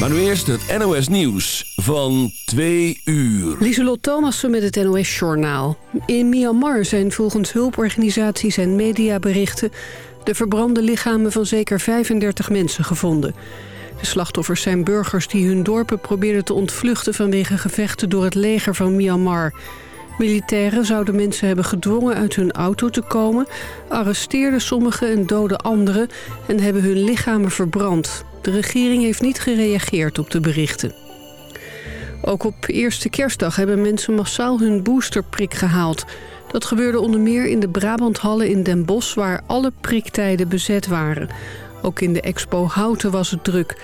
Maar nu eerst het NOS Nieuws van 2 uur. Lieselot Thomassen met het NOS Journaal. In Myanmar zijn volgens hulporganisaties en mediaberichten... de verbrande lichamen van zeker 35 mensen gevonden. De slachtoffers zijn burgers die hun dorpen probeerden te ontvluchten... vanwege gevechten door het leger van Myanmar... Militairen zouden mensen hebben gedwongen uit hun auto te komen... arresteerden sommigen en doden anderen... en hebben hun lichamen verbrand. De regering heeft niet gereageerd op de berichten. Ook op eerste kerstdag hebben mensen massaal hun boosterprik gehaald. Dat gebeurde onder meer in de Brabanthallen in Den Bosch... waar alle priktijden bezet waren. Ook in de expo Houten was het druk...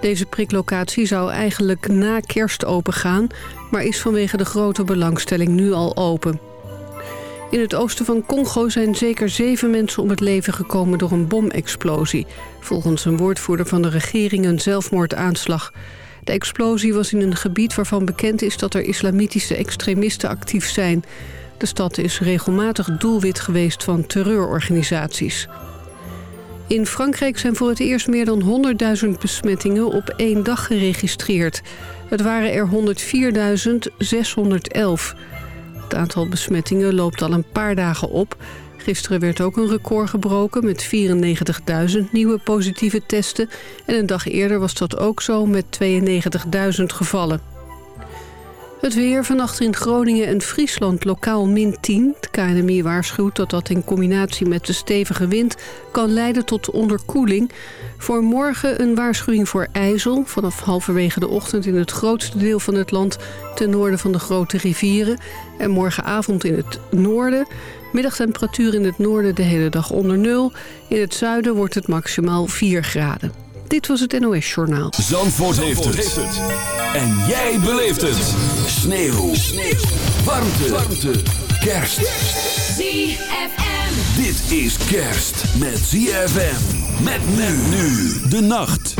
Deze priklocatie zou eigenlijk na kerst opengaan... maar is vanwege de grote belangstelling nu al open. In het oosten van Congo zijn zeker zeven mensen om het leven gekomen door een bomexplosie. Volgens een woordvoerder van de regering een zelfmoordaanslag. De explosie was in een gebied waarvan bekend is dat er islamitische extremisten actief zijn. De stad is regelmatig doelwit geweest van terreurorganisaties. In Frankrijk zijn voor het eerst meer dan 100.000 besmettingen op één dag geregistreerd. Het waren er 104.611. Het aantal besmettingen loopt al een paar dagen op. Gisteren werd ook een record gebroken met 94.000 nieuwe positieve testen. En een dag eerder was dat ook zo met 92.000 gevallen. Het weer vannacht in Groningen en Friesland lokaal min 10. De KNMI waarschuwt dat dat in combinatie met de stevige wind... kan leiden tot onderkoeling. Voor morgen een waarschuwing voor ijzel. Vanaf halverwege de ochtend in het grootste deel van het land... ten noorden van de grote rivieren. En morgenavond in het noorden. Middagtemperatuur in het noorden de hele dag onder nul. In het zuiden wordt het maximaal 4 graden. Dit was het NOS Journaal. Zandvoort, Zandvoort heeft, het. En jij beleeft het. Sneeuw. Sneeuw. Warmte. Warmte. Kerst. ZFM. Dit is kerst met ZFM. Met men nu. De nacht.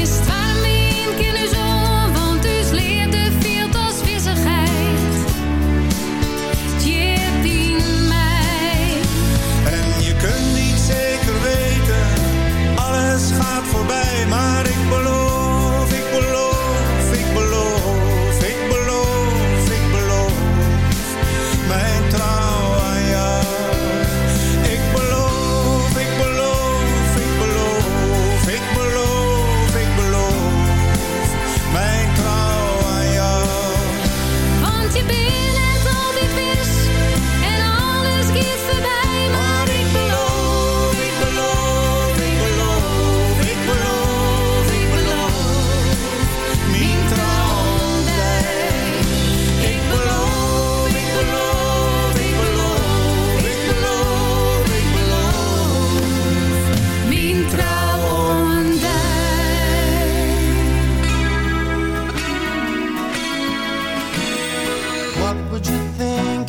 is.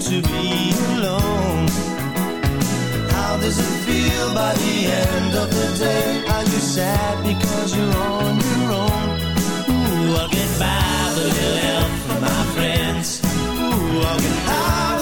to be alone How does it feel by the end of the day? Are you sad because you're on your own? Ooh, I'll get by the little help from my friends Ooh, I'll get high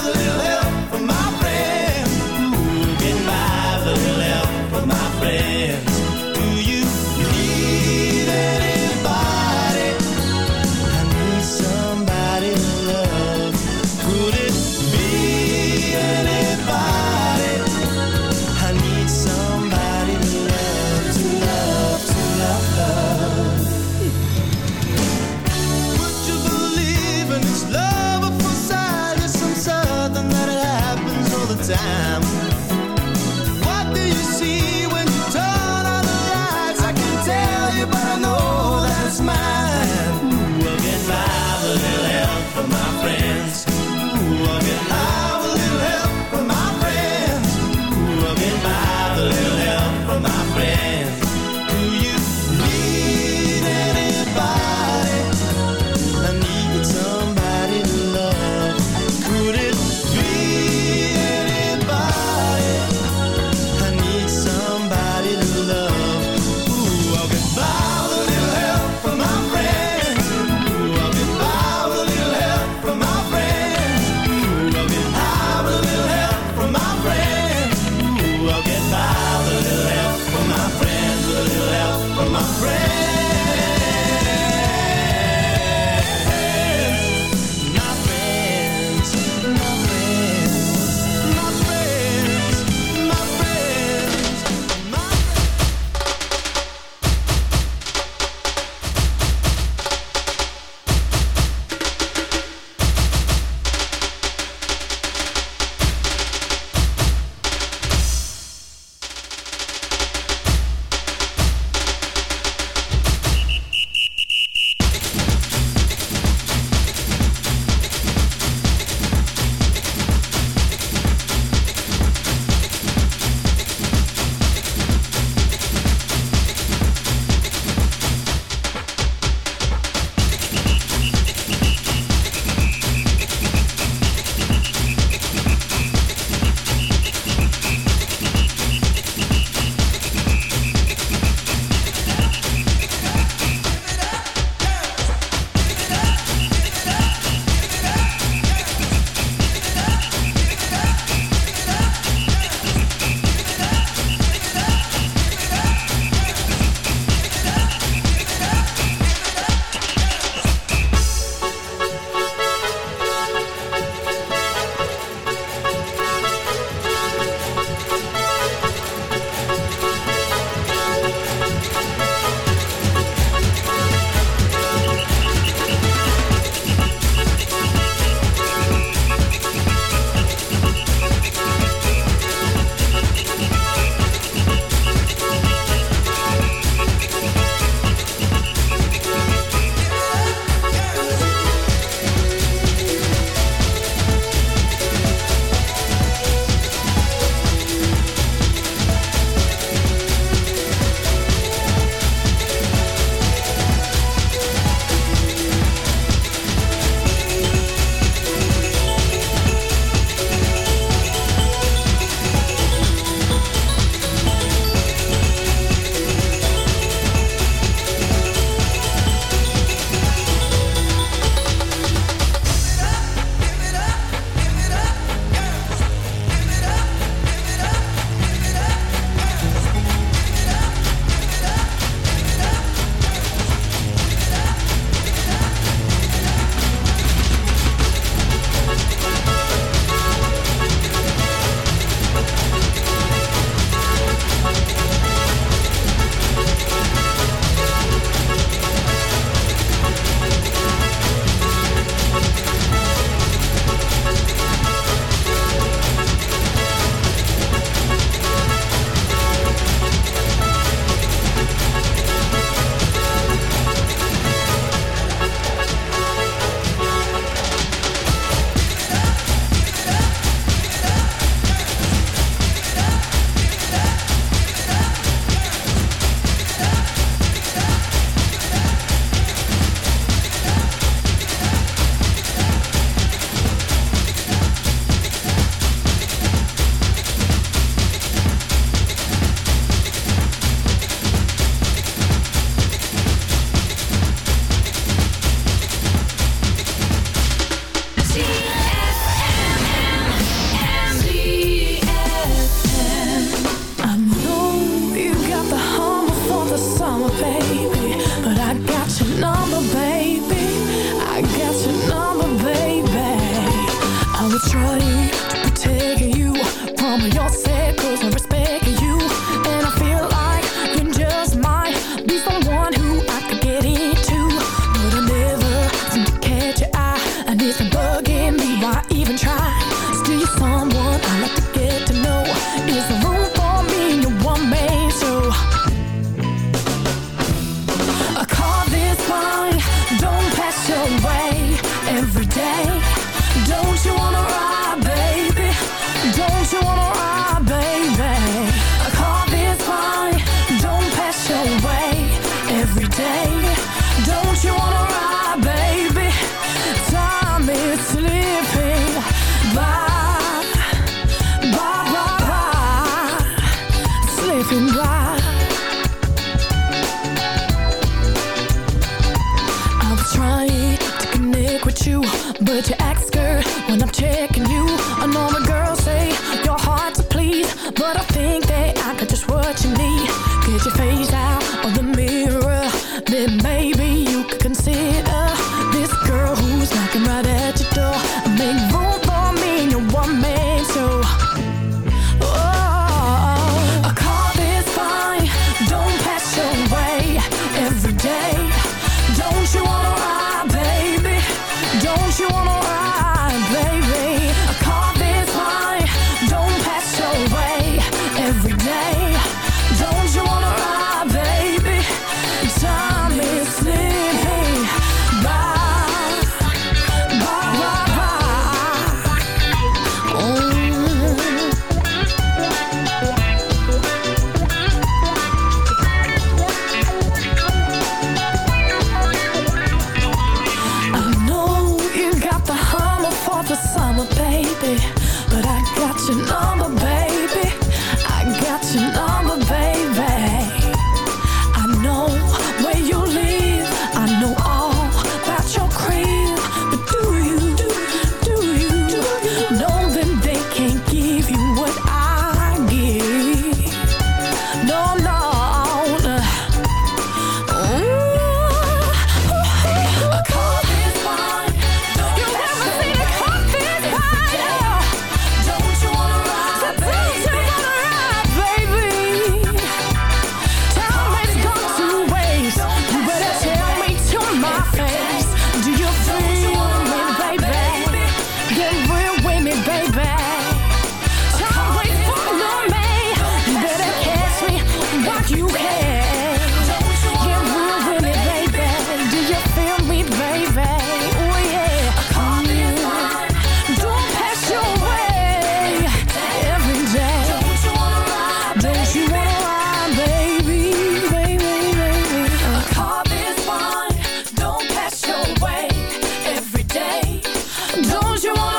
you want.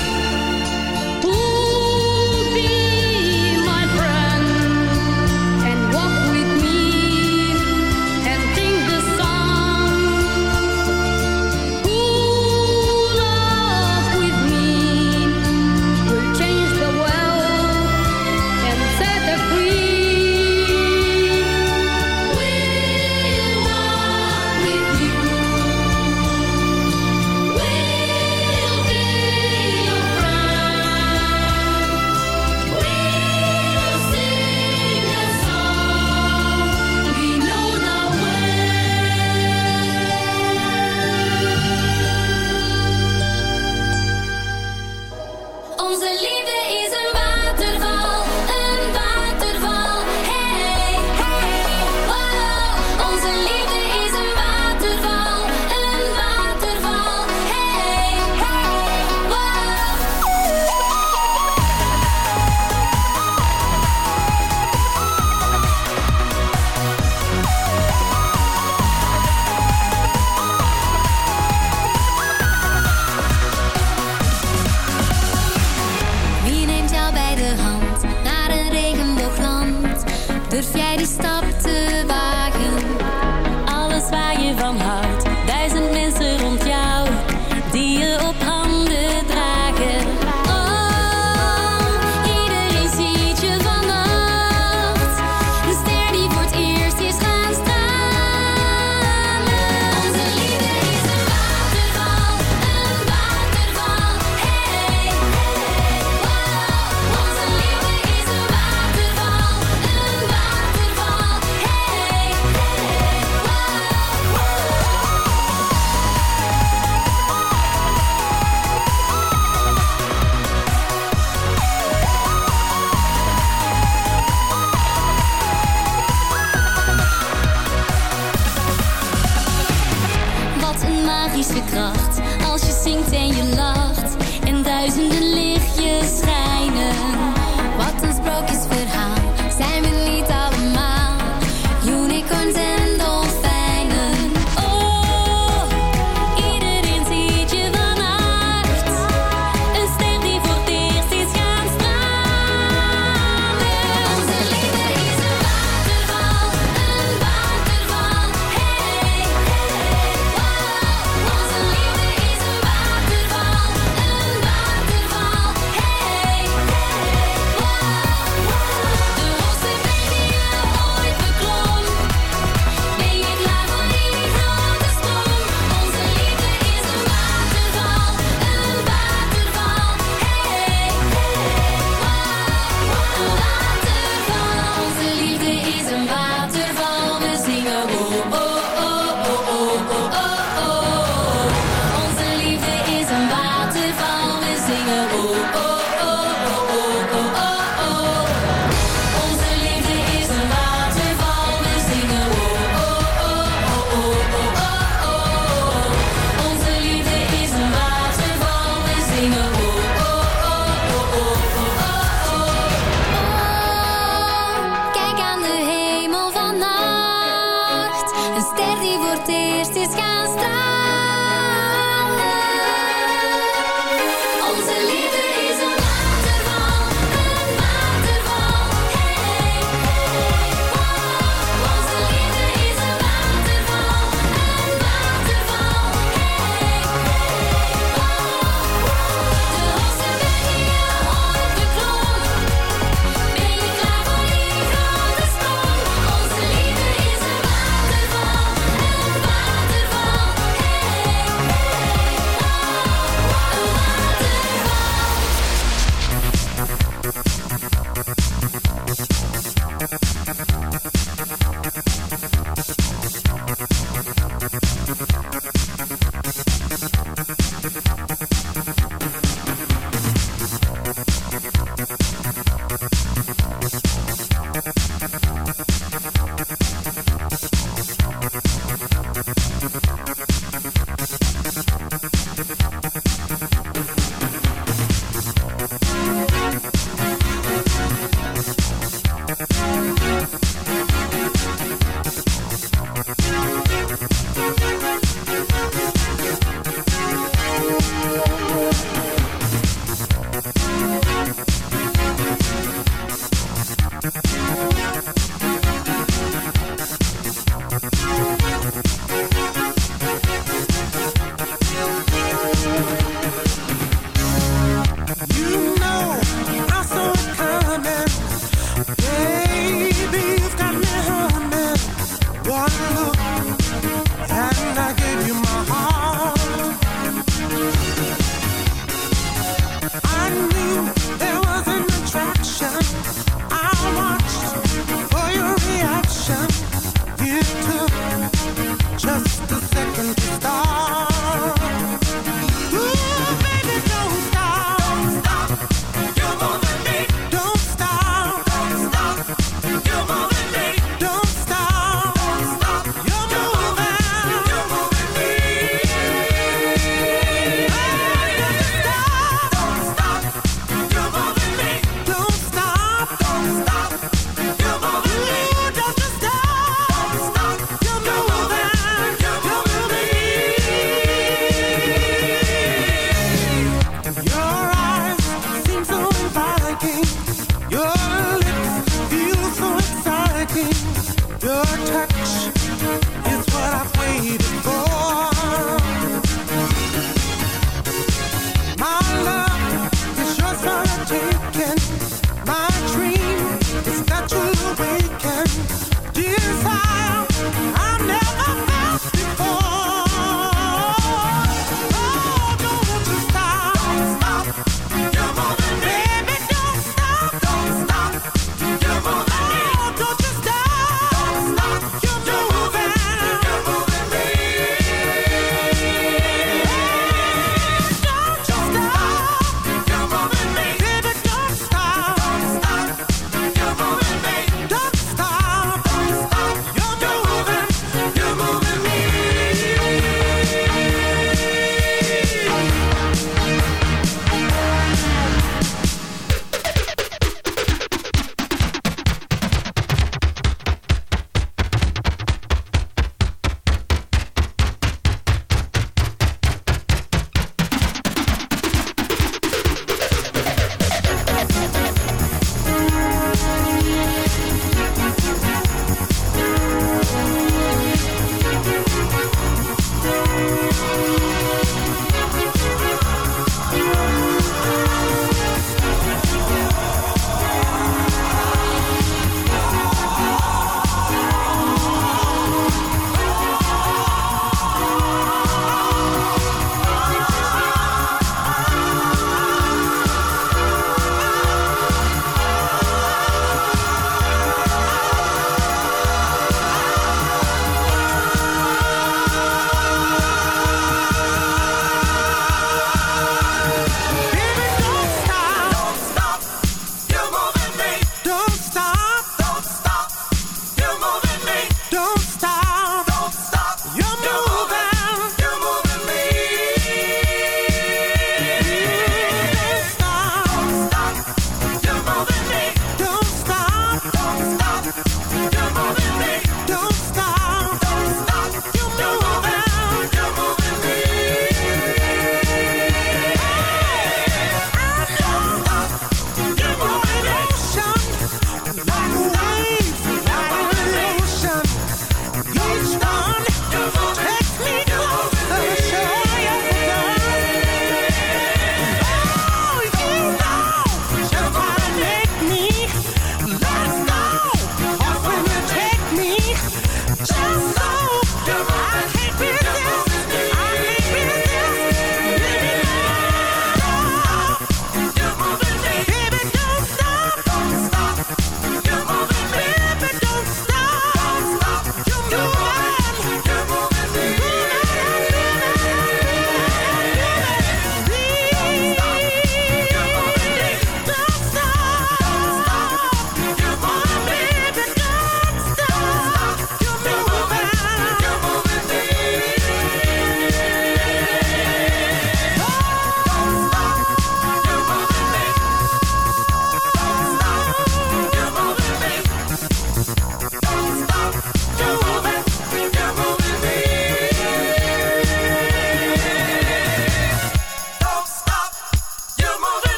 oh, oh.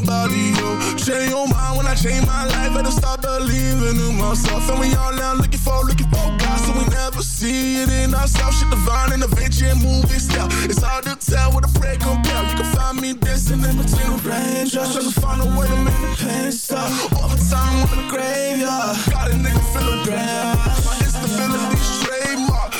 nobody, yo. Change your mind when I change my life. Better start believing in myself. And we all now looking for, looking for God So we never see it in ourselves. Shit divine in the venture and movie style. It's hard to tell what a prayer compare You can find me dancing in between the raindrops Trying to find a way to make the pain stop. Overtime in the graveyard. Got a nigga feeling bad. My instability's trademark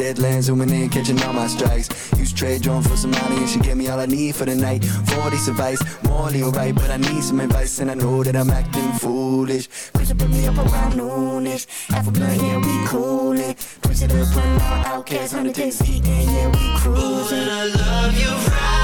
Deadlands zooming in, catching all my strikes. Use trade drone for some money and she gave me all I need for the night. 40 advice, morally alright, but I need some advice and I know that I'm acting foolish. Push it, put me up around noonish. Half a blood, yeah, we coolin'. Push it up, all outcasts on the days yeah, we cruising. Ooh, I love you right,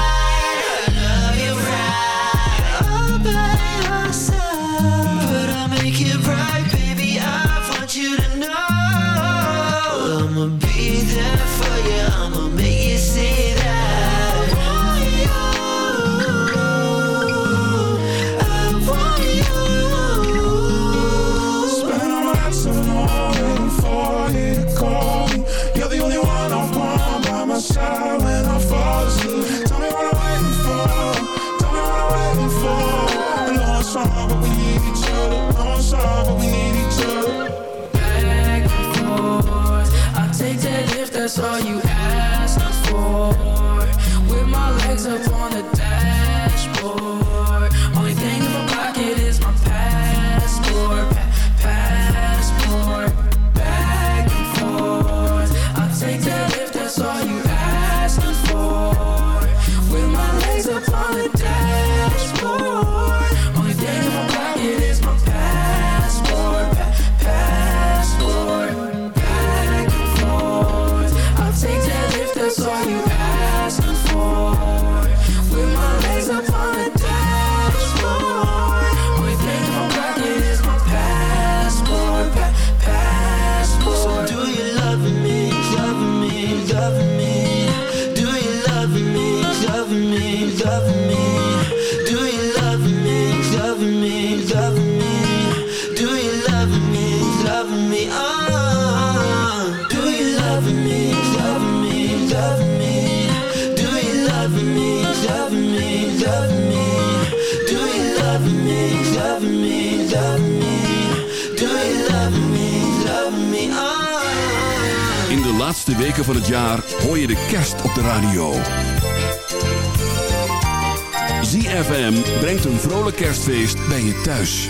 that's all you feest bij je thuis.